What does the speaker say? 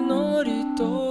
のりと